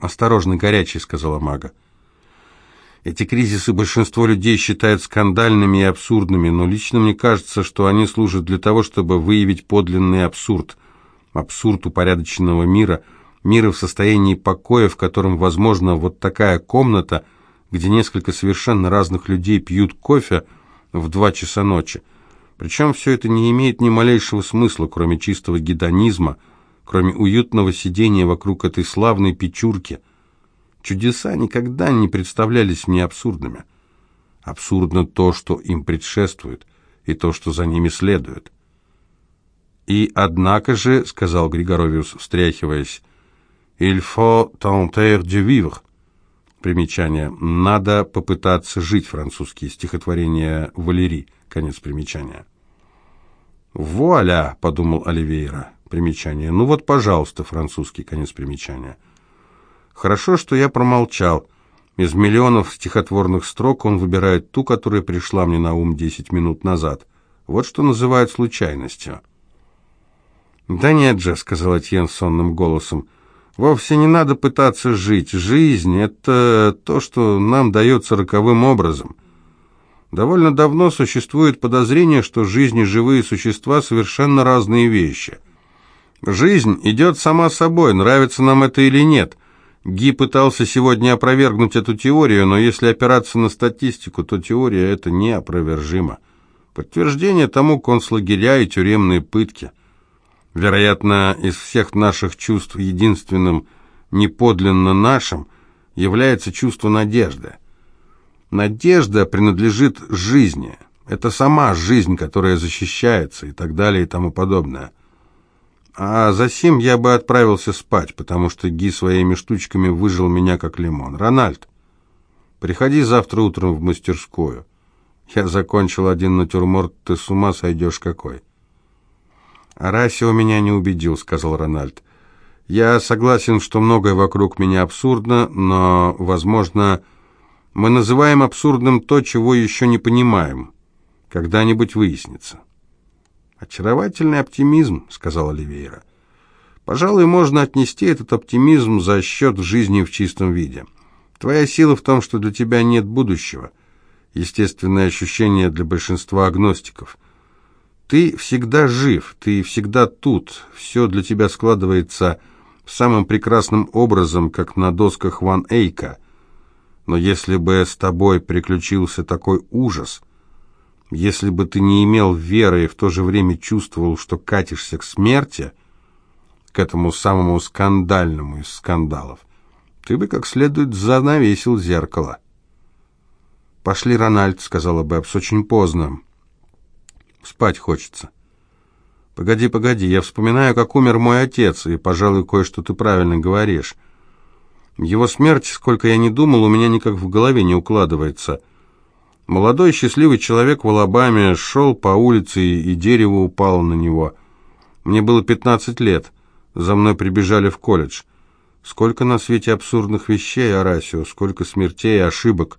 «Осторожно, горячий», — сказала мага. Эти кризисы большинство людей считают скандальными и абсурдными, но лично мне кажется, что они служат для того, чтобы выявить подлинный абсурд. Абсурд упорядоченного мира, мира в состоянии покоя, в котором, возможно, вот такая комната, где несколько совершенно разных людей пьют кофе в два часа ночи. Причем все это не имеет ни малейшего смысла, кроме чистого гедонизма, кроме уютного сидения вокруг этой славной печурки. Чудеса никогда не представлялись мне абсурдными. Абсурдно то, что им предшествует, и то, что за ними следует. «И однако же», — сказал Григоровиус, встряхиваясь, «il faut tenter de vivre». Примечание. «Надо попытаться жить» французские стихотворения Валерий. Конец примечания. «Вуаля!» — подумал Оливейра. Примечание. «Ну вот, пожалуйста», французский конец примечания. Хорошо, что я промолчал. Из миллионов стихотворных строк он выбирает ту, которая пришла мне на ум десять минут назад. Вот что называют случайностью. «Да нет же», — сказал Этьен сонным голосом, — «вовсе не надо пытаться жить. Жизнь — это то, что нам дается роковым образом». Довольно давно существует подозрение, что жизнь и живые существа совершенно разные вещи. Жизнь идет сама собой, нравится нам это или нет. Ги пытался сегодня опровергнуть эту теорию, но если опираться на статистику, то теория эта неопровержима. Подтверждение тому концлагеря и тюремные пытки. Вероятно, из всех наших чувств единственным неподлинно нашим является чувство надежды. Надежда принадлежит жизни. Это сама жизнь, которая защищается и так далее и тому подобное. А за сим я бы отправился спать, потому что Ги своими штучками выжил меня как лимон. Рональд, приходи завтра утром в мастерскую. Я закончил один натюрморт, ты с ума сойдешь какой. у меня не убедил», — сказал Рональд. «Я согласен, что многое вокруг меня абсурдно, но, возможно, мы называем абсурдным то, чего еще не понимаем. Когда-нибудь выяснится. «Очаровательный оптимизм», — сказал Оливейра. «Пожалуй, можно отнести этот оптимизм за счет жизни в чистом виде. Твоя сила в том, что для тебя нет будущего. Естественное ощущение для большинства агностиков. Ты всегда жив, ты всегда тут, все для тебя складывается самым прекрасным образом, как на досках Ван Эйка — но если бы с тобой приключился такой ужас, если бы ты не имел веры и в то же время чувствовал, что катишься к смерти, к этому самому скандальному из скандалов, ты бы как следует занавесил зеркало. «Пошли, Рональд», — сказала Бэбс, — «очень поздно. Спать хочется». «Погоди, погоди, я вспоминаю, как умер мой отец, и, пожалуй, кое-что ты правильно говоришь». Его смерть, сколько я не думал, у меня никак в голове не укладывается. Молодой счастливый человек в Алабаме шел по улице, и дерево упало на него. Мне было 15 лет. За мной прибежали в колледж. Сколько на свете абсурдных вещей, Арасио, сколько смертей и ошибок.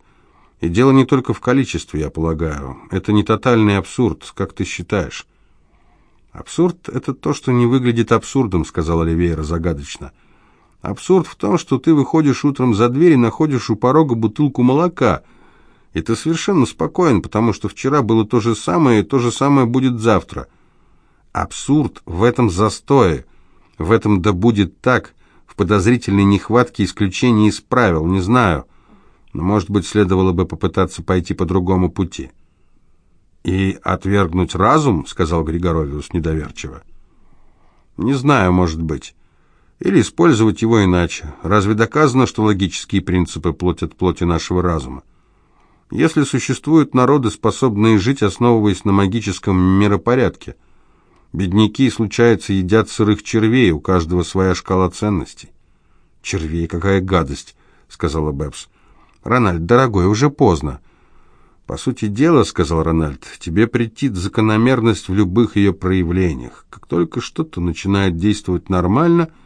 И дело не только в количестве, я полагаю. Это не тотальный абсурд, как ты считаешь? «Абсурд — это то, что не выглядит абсурдом», — сказал Оливейра загадочно. Абсурд в том, что ты выходишь утром за дверь и находишь у порога бутылку молока. И ты совершенно спокоен, потому что вчера было то же самое, и то же самое будет завтра. Абсурд в этом застое, в этом «да будет так», в подозрительной нехватке исключений из правил, не знаю. Но, может быть, следовало бы попытаться пойти по другому пути. «И отвергнуть разум?» — сказал Григоровиус недоверчиво. «Не знаю, может быть». Или использовать его иначе. Разве доказано, что логические принципы плотят плоти нашего разума? Если существуют народы, способные жить, основываясь на магическом миропорядке, бедняки, случается, едят сырых червей, у каждого своя шкала ценностей. «Червей, какая гадость!» — сказала Бэбс. «Рональд, дорогой, уже поздно». «По сути дела, — сказал Рональд, — тебе претит закономерность в любых ее проявлениях. Как только что-то начинает действовать нормально —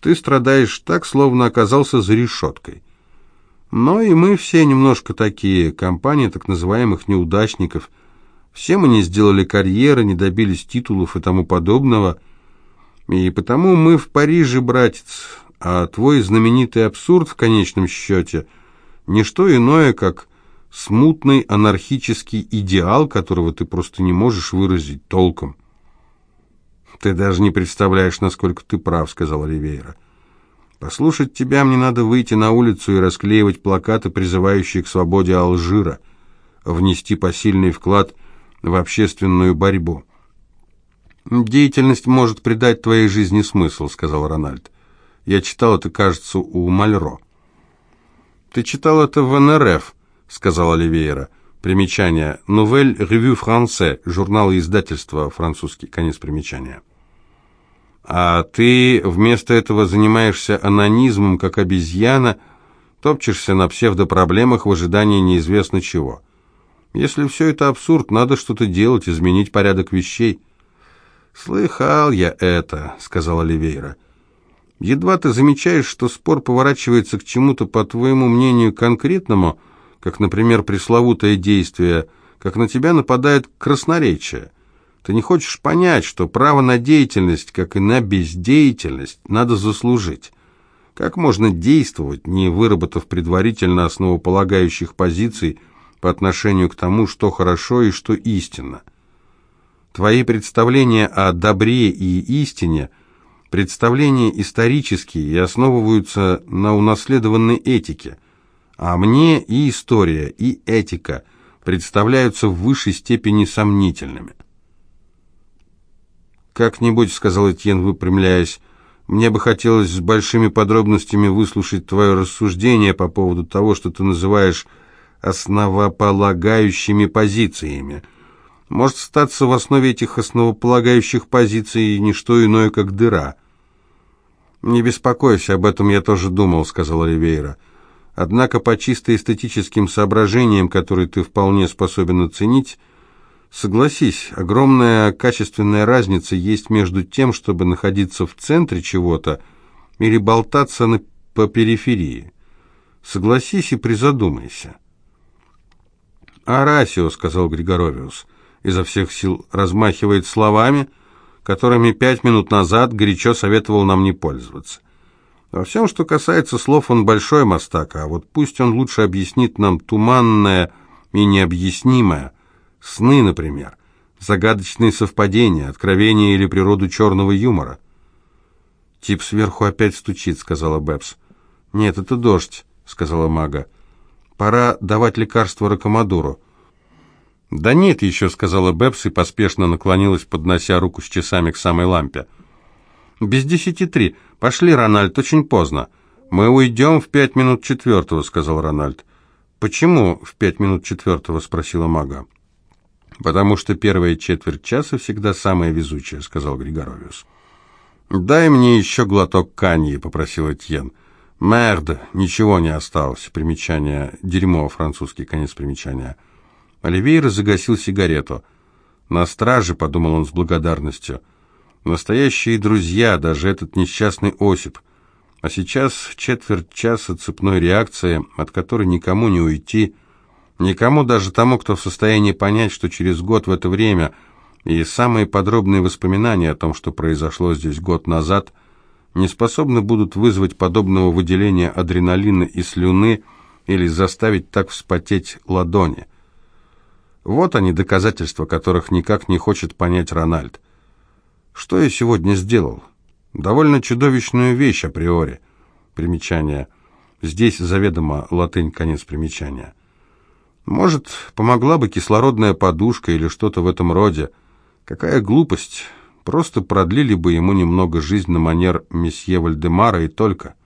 ты страдаешь так, словно оказался за решеткой. Но и мы все немножко такие, компания так называемых неудачников. Все мы не сделали карьеры, не добились титулов и тому подобного. И потому мы в Париже, братец, а твой знаменитый абсурд в конечном счете – не что иное, как смутный анархический идеал, которого ты просто не можешь выразить толком. «Ты даже не представляешь, насколько ты прав», — сказал Оливейра. «Послушать тебя мне надо выйти на улицу и расклеивать плакаты, призывающие к свободе Алжира, внести посильный вклад в общественную борьбу». «Деятельность может придать твоей жизни смысл», — сказал Рональд. «Я читал это, кажется, у Мальро». «Ты читал это в НРФ», — сказал Оливейра. Примечание. «Nouvelle Revue Français», журнал и издательство французский, конец примечания. А ты вместо этого занимаешься анонизмом, как обезьяна, топчешься на псевдопроблемах в ожидании неизвестно чего. Если все это абсурд, надо что-то делать, изменить порядок вещей. «Слыхал я это», — сказал Оливейра. «Едва ты замечаешь, что спор поворачивается к чему-то, по твоему мнению, конкретному, как, например, пресловутое действие, как на тебя нападает красноречие. Ты не хочешь понять, что право на деятельность, как и на бездеятельность, надо заслужить. Как можно действовать, не выработав предварительно основополагающих позиций по отношению к тому, что хорошо и что истинно? Твои представления о добре и истине – представления исторические и основываются на унаследованной этике, а мне и история, и этика представляются в высшей степени сомнительными. «Как-нибудь», — сказал Этьен, выпрямляясь, — «мне бы хотелось с большими подробностями выслушать твое рассуждение по поводу того, что ты называешь основополагающими позициями. Может статься в основе этих основополагающих позиций не что иное, как дыра». «Не беспокойся, об этом я тоже думал», — сказал Оливейра. «Однако по чисто эстетическим соображениям, которые ты вполне способен оценить, Согласись, огромная качественная разница есть между тем, чтобы находиться в центре чего-то или болтаться на, по периферии. Согласись и призадумайся. «Арасио», — сказал Григоровиус, изо всех сил размахивает словами, которыми пять минут назад горячо советовал нам не пользоваться. Во всем, что касается слов, он большой мастак, а вот пусть он лучше объяснит нам туманное и необъяснимое, Сны, например. Загадочные совпадения, откровения или природу черного юмора. «Тип сверху опять стучит», — сказала Бэбс. «Нет, это дождь», — сказала Мага. «Пора давать лекарство Ракомадуру». «Да нет еще», — сказала Бэбс и поспешно наклонилась, поднося руку с часами к самой лампе. «Без десяти три. Пошли, Рональд, очень поздно». «Мы уйдем в пять минут четвертого», — сказал Рональд. «Почему в пять минут четвертого?» — спросила Мага. «Потому что первая четверть часа всегда самая везучая», — сказал Григоровиус. «Дай мне еще глоток каньи», — попросил Этьен. «Мерд, ничего не осталось». Примечание «дерьмо», французский конец примечания. Оливейра загасил сигарету. «На страже», — подумал он с благодарностью. «Настоящие друзья, даже этот несчастный Осип. А сейчас четверть часа цепной реакции, от которой никому не уйти». Никому, даже тому, кто в состоянии понять, что через год в это время и самые подробные воспоминания о том, что произошло здесь год назад, не способны будут вызвать подобного выделения адреналина и слюны или заставить так вспотеть ладони. Вот они, доказательства, которых никак не хочет понять Рональд. Что я сегодня сделал? Довольно чудовищную вещь априори. Примечание. Здесь заведомо латынь, конец примечания. Может, помогла бы кислородная подушка или что-то в этом роде. Какая глупость. Просто продлили бы ему немного жизнь на манер месье Вальдемара и только.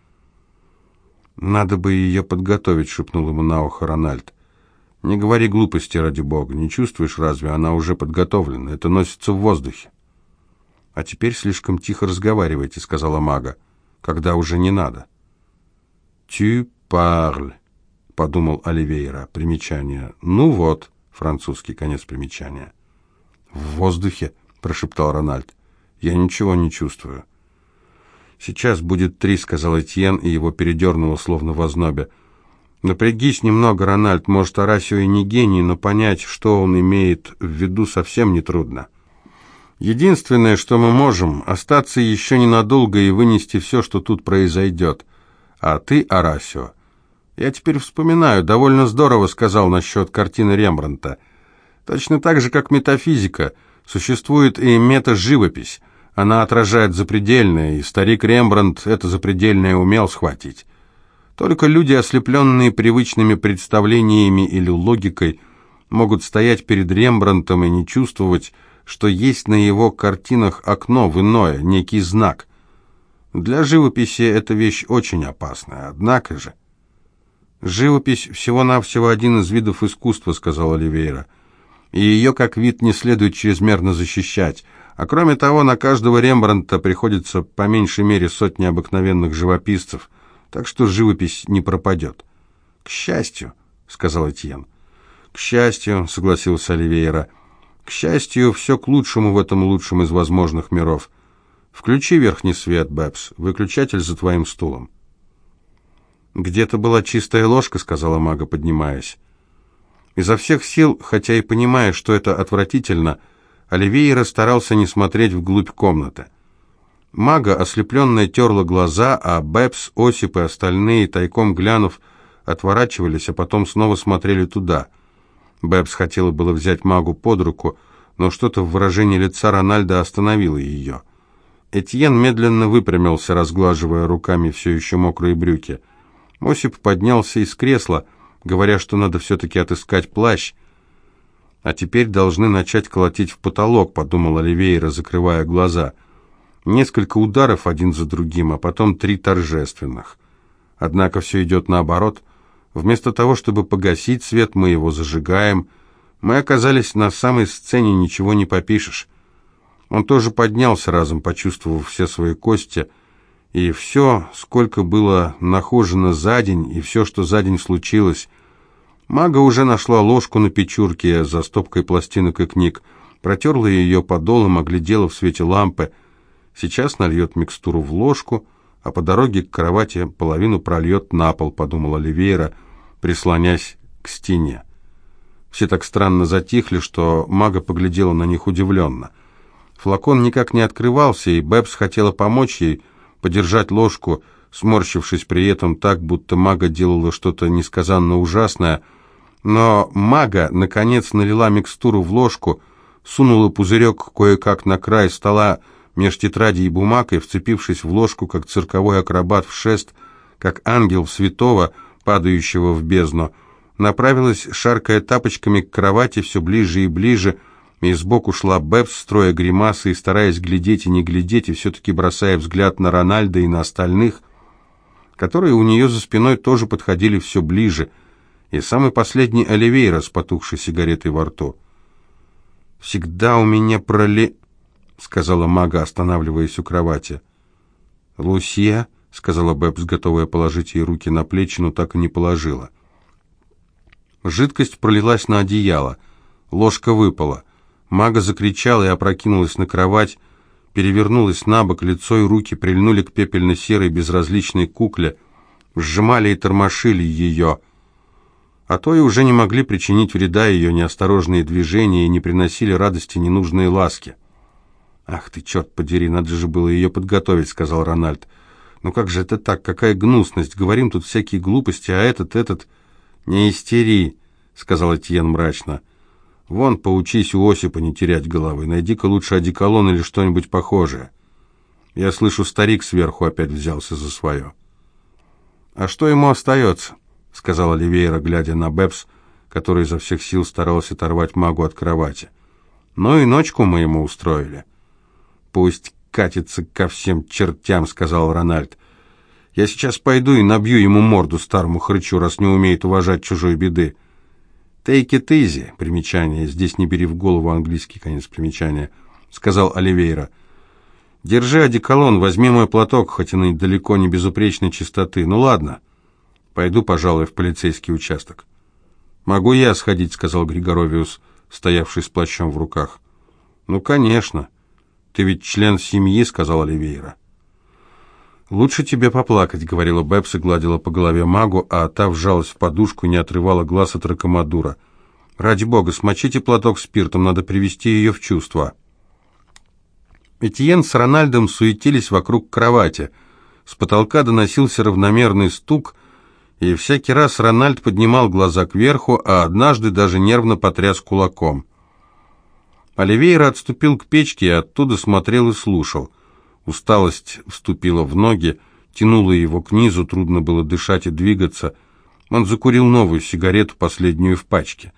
«Надо бы ее подготовить», — шепнул ему на ухо Рональд. «Не говори глупости, ради бога. Не чувствуешь, разве? Она уже подготовлена. Это носится в воздухе». «А теперь слишком тихо разговаривайте», — сказала мага, — «когда уже не надо». «Tu parles» подумал Оливейра. Примечание. Ну вот, французский конец примечания. В воздухе, прошептал Рональд. Я ничего не чувствую. Сейчас будет три, сказал Этьен, и его передернуло словно в ознобе. Напрягись немного, Рональд. Может, Арасио и не гений, но понять, что он имеет в виду, совсем нетрудно. Единственное, что мы можем, остаться еще ненадолго и вынести все, что тут произойдет. А ты, Арасио, я теперь вспоминаю, довольно здорово сказал насчет картины Рембрандта. Точно так же, как метафизика, существует и метаживопись. Она отражает запредельное, и старик Рембрандт это запредельное умел схватить. Только люди, ослепленные привычными представлениями или логикой, могут стоять перед Рембрандтом и не чувствовать, что есть на его картинах окно в иное, некий знак. Для живописи эта вещь очень опасная, однако же... «Живопись всего-навсего один из видов искусства», — сказал Оливейра. «И ее как вид не следует чрезмерно защищать. А кроме того, на каждого Рембрандта приходится по меньшей мере сотни обыкновенных живописцев, так что живопись не пропадет». «К счастью», — сказал Этьен. «К счастью», — согласился Оливейра, — к счастью, все к лучшему в этом лучшем из возможных миров. Включи верхний свет, Бэбс, выключатель за твоим стулом. «Где-то была чистая ложка», — сказала мага, поднимаясь. Изо всех сил, хотя и понимая, что это отвратительно, Оливейра старался не смотреть вглубь комнаты. Мага, ослепленная, терла глаза, а Бэбс, Осип и остальные, тайком глянув, отворачивались, а потом снова смотрели туда — Бэбс хотела было взять магу под руку, но что-то в выражении лица Рональда остановило ее. Этьен медленно выпрямился, разглаживая руками все еще мокрые брюки. Осип поднялся из кресла, говоря, что надо все-таки отыскать плащ. «А теперь должны начать колотить в потолок», — подумал Оливейра, закрывая глаза. Несколько ударов один за другим, а потом три торжественных. Однако все идет наоборот — Вместо того, чтобы погасить свет, мы его зажигаем. Мы оказались на самой сцене, ничего не попишешь. Он тоже поднялся разом, почувствовав все свои кости, и все, сколько было нахожено за день, и все, что за день случилось. Мага уже нашла ложку на печурке за стопкой пластинок и книг, протерла ее подолом, оглядела в свете лампы. Сейчас нальет микстуру в ложку, а по дороге к кровати половину прольет на пол, подумала Оливейра, прислонясь к стене. Все так странно затихли, что мага поглядела на них удивленно. Флакон никак не открывался, и Бэбс хотела помочь ей подержать ложку, сморщившись при этом так, будто мага делала что-то несказанно ужасное. Но мага, наконец, налила микстуру в ложку, сунула пузырек кое-как на край стола меж тетради и бумаг и, вцепившись в ложку, как цирковой акробат в шест, как ангел святого, падающего в бездну, направилась, шаркая тапочками к кровати все ближе и ближе, и сбоку шла Бэбс, строя гримасы и стараясь глядеть и не глядеть, и все-таки бросая взгляд на Рональда и на остальных, которые у нее за спиной тоже подходили все ближе, и самый последний Оливейра с потухшей сигаретой во рту. «Всегда у меня проле...» — сказала мага, останавливаясь у кровати. «Лусия?» — сказала Бэбс, готовая положить ей руки на плечи, но так и не положила. Жидкость пролилась на одеяло. Ложка выпала. Мага закричала и опрокинулась на кровать, перевернулась на бок, лицо и руки прильнули к пепельно-серой безразличной кукле, сжимали и тормошили ее, а то и уже не могли причинить вреда ее неосторожные движения и не приносили радости ненужные ласки. «Ах ты, черт подери, надо же было ее подготовить», — сказал Рональд. «Ну как же это так? Какая гнусность! Говорим тут всякие глупости, а этот, этот...» «Не истери», — сказал Этьен мрачно. «Вон, поучись у Осипа не терять головы. Найди-ка лучше одеколон или что-нибудь похожее». Я слышу, старик сверху опять взялся за свое. «А что ему остается?» — сказал Оливейра, глядя на Бэбс, который изо всех сил старался оторвать магу от кровати. «Ну и ночку мы ему устроили». «Пусть катится ко всем чертям», — сказал Рональд. «Я сейчас пойду и набью ему морду старому хрычу, раз не умеет уважать чужой беды». «Take it easy», примечание, здесь не бери в голову английский конец примечания, сказал Оливейра. «Держи одеколон, возьми мой платок, хоть и далеко не безупречной чистоты. Ну ладно, пойду, пожалуй, в полицейский участок». «Могу я сходить», — сказал Григоровиус, стоявший с плащом в руках. «Ну, конечно». «Ты ведь член семьи», — сказал Оливейра. «Лучше тебе поплакать», — говорила Бэбс и гладила по голове магу, а та вжалась в подушку и не отрывала глаз от ракомадура. «Ради бога, смочите платок спиртом, надо привести ее в чувство». Этьен с Рональдом суетились вокруг кровати. С потолка доносился равномерный стук, и всякий раз Рональд поднимал глаза кверху, а однажды даже нервно потряс кулаком. Оливейра отступил к печке и оттуда смотрел и слушал. Усталость вступила в ноги, тянула его к низу, трудно было дышать и двигаться. Он закурил новую сигарету, последнюю в пачке.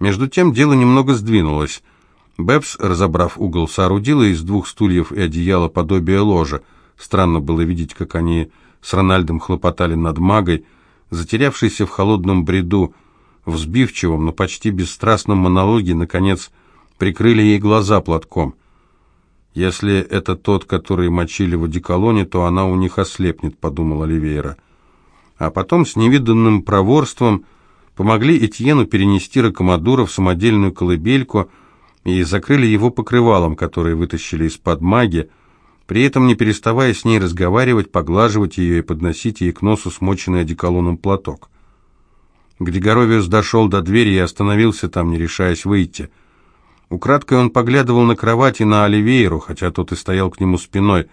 Между тем дело немного сдвинулось. Бэбс, разобрав угол, соорудила из двух стульев и одеяла подобие ложа. Странно было видеть, как они с Рональдом хлопотали над магой, затерявшейся в холодном бреду, в сбивчивом, но почти бесстрастном монологе, наконец, прикрыли ей глаза платком. «Если это тот, который мочили в одеколоне, то она у них ослепнет», — подумал Оливейра. А потом с невиданным проворством помогли Этьену перенести Рокомадура в самодельную колыбельку и закрыли его покрывалом, которое вытащили из-под маги, при этом не переставая с ней разговаривать, поглаживать ее и подносить ей к носу смоченный одеколоном платок. Григоровиус дошел до двери и остановился там, не решаясь выйти — Украдкой он поглядывал на кровать и на Оливейру, хотя тот и стоял к нему спиной,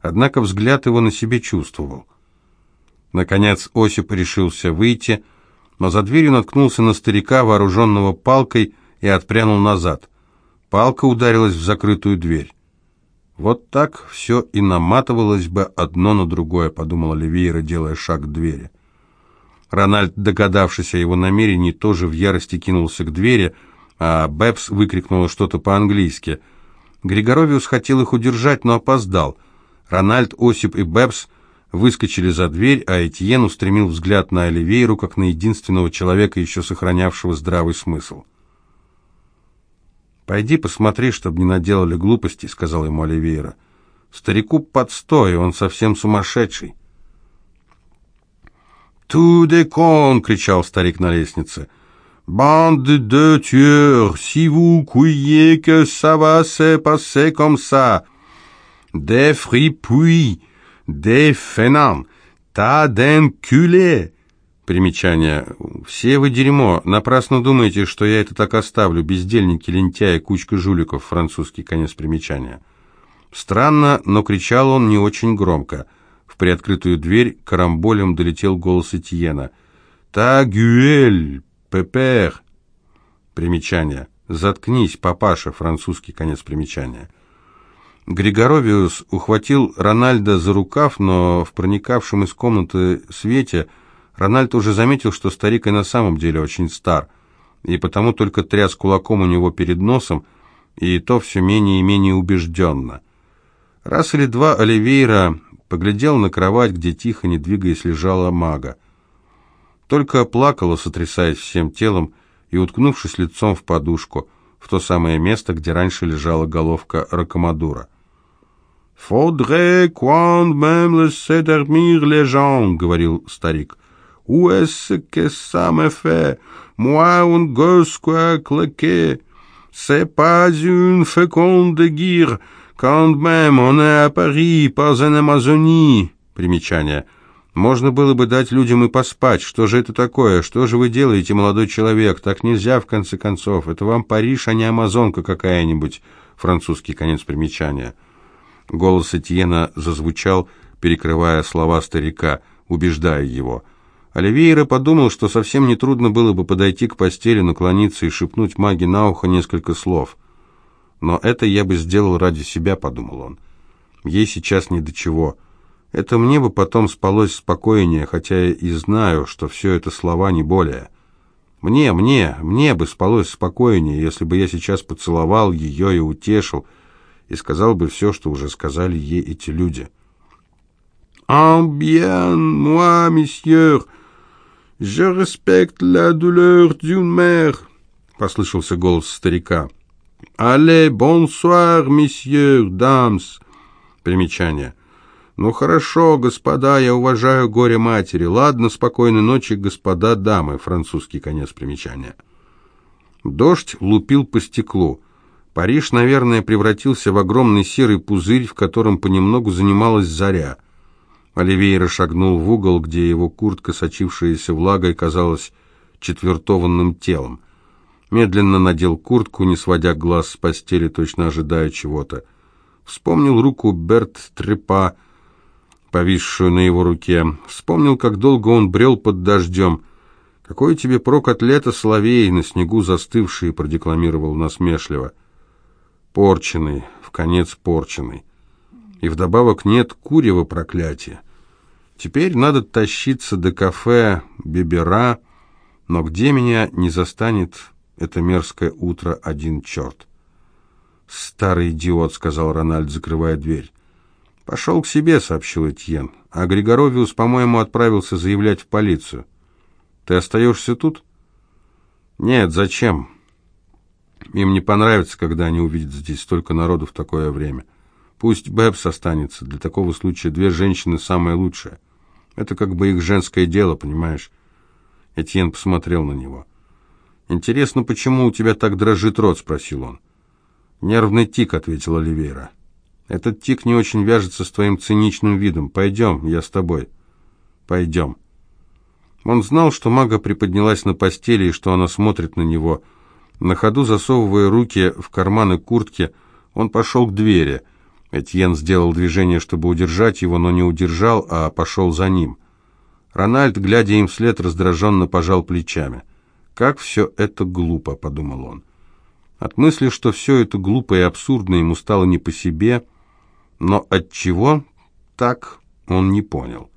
однако взгляд его на себе чувствовал. Наконец Осип решился выйти, но за дверью наткнулся на старика, вооруженного палкой, и отпрянул назад. Палка ударилась в закрытую дверь. «Вот так все и наматывалось бы одно на другое», — подумал Оливейра, делая шаг к двери. Рональд, догадавшись о его намерении, тоже в ярости кинулся к двери — а Бэбс выкрикнула что-то по-английски. Григоровиус хотел их удержать, но опоздал. Рональд, Осип и Бэбс выскочили за дверь, а Этьен устремил взгляд на Оливейру, как на единственного человека, еще сохранявшего здравый смысл. «Пойди посмотри, чтобы не наделали глупости», — сказал ему Оливейра. «Старику подстой, он совсем сумасшедший». «Ту де кон!» — кричал старик на лестнице. Bande de tueurs, si vous croyez que ça va se passer comme ça. Des fripouilles, des фенан, та денкюле. Примечание. Все вы дерьмо. Напрасно думаете, что я это так оставлю. Бездельники, лентяи, кучка жуликов. Французский конец примечания. Странно, но кричал он не очень громко. В приоткрытую дверь карамболем долетел голос Этьена. «Та Пепер. Примечание. Заткнись, папаша, французский конец примечания. Григоровиус ухватил Рональда за рукав, но в проникавшем из комнаты свете Рональд уже заметил, что старик и на самом деле очень стар, и потому только тряс кулаком у него перед носом, и то все менее и менее убежденно. Раз или два Оливейра поглядел на кровать, где тихо, не двигаясь, лежала мага. Только плакала, сотрясаясь всем телом и уткнувшись лицом в подушку, в то самое место, где раньше лежала головка Ракомадура. «Faudrait quand même laisser dormir les gens», — говорил старик. «Où est-ce que ça me fait? Moi, un gosse quoi claquer. C'est pas une féconde guerre. Quand même, on est à Paris, pas en Amazonie». Примечание — можно было бы дать людям и поспать. Что же это такое? Что же вы делаете, молодой человек? Так нельзя, в конце концов. Это вам Париж, а не Амазонка какая-нибудь. Французский конец примечания. Голос Этьена зазвучал, перекрывая слова старика, убеждая его. Оливейра подумал, что совсем нетрудно было бы подойти к постели, наклониться и шепнуть маге на ухо несколько слов. «Но это я бы сделал ради себя», — подумал он. «Ей сейчас ни до чего». Это мне бы потом спалось спокойнее, хотя и знаю, что все это слова не более. Мне, мне, мне бы спалось спокойнее, если бы я сейчас поцеловал ее и утешил, и сказал бы все, что уже сказали ей эти люди. «En bien, moi, monsieur, je respecte la douleur d'une mère», — послышался голос старика. «Allez, bonsoir, messieurs, dames». Примечание. «Ну хорошо, господа, я уважаю горе матери. Ладно, спокойной ночи, господа дамы». Французский конец примечания. Дождь лупил по стеклу. Париж, наверное, превратился в огромный серый пузырь, в котором понемногу занималась заря. Оливейра шагнул в угол, где его куртка, сочившаяся влагой, казалась четвертованным телом. Медленно надел куртку, не сводя глаз с постели, точно ожидая чего-то. Вспомнил руку Берт Трепа, повисшую на его руке. Вспомнил, как долго он брел под дождем. «Какой тебе прок от лета, соловей, на снегу застывший», — продекламировал насмешливо. «Порченый, в конец порченый. И вдобавок нет курева проклятия. Теперь надо тащиться до кафе Бибера, но где меня не застанет это мерзкое утро один черт?» «Старый идиот», — сказал Рональд, закрывая дверь. «Пошел к себе», — сообщил Этьен. «А Григоровиус, по-моему, отправился заявлять в полицию». «Ты остаешься тут?» «Нет, зачем? Им не понравится, когда они увидят здесь столько народу в такое время. Пусть Бэбс останется. Для такого случая две женщины самое лучшее. Это как бы их женское дело, понимаешь?» Этьен посмотрел на него. «Интересно, почему у тебя так дрожит рот?» — спросил он. «Нервный тик», — ответила Оливейра. Этот тик не очень вяжется с твоим циничным видом. Пойдем, я с тобой. Пойдем. Он знал, что мага приподнялась на постели и что она смотрит на него. На ходу, засовывая руки в карманы куртки, он пошел к двери. Этьен сделал движение, чтобы удержать его, но не удержал, а пошел за ним. Рональд, глядя им вслед, раздраженно пожал плечами. «Как все это глупо», — подумал он. От мысли, что все это глупо и абсурдно, ему стало не по себе — но от чего так он не понял.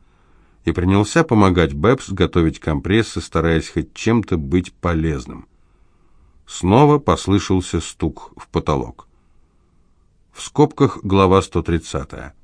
И принялся помогать Бэбс готовить компрессы, стараясь хоть чем-то быть полезным. Снова послышался стук в потолок. В скобках глава 130.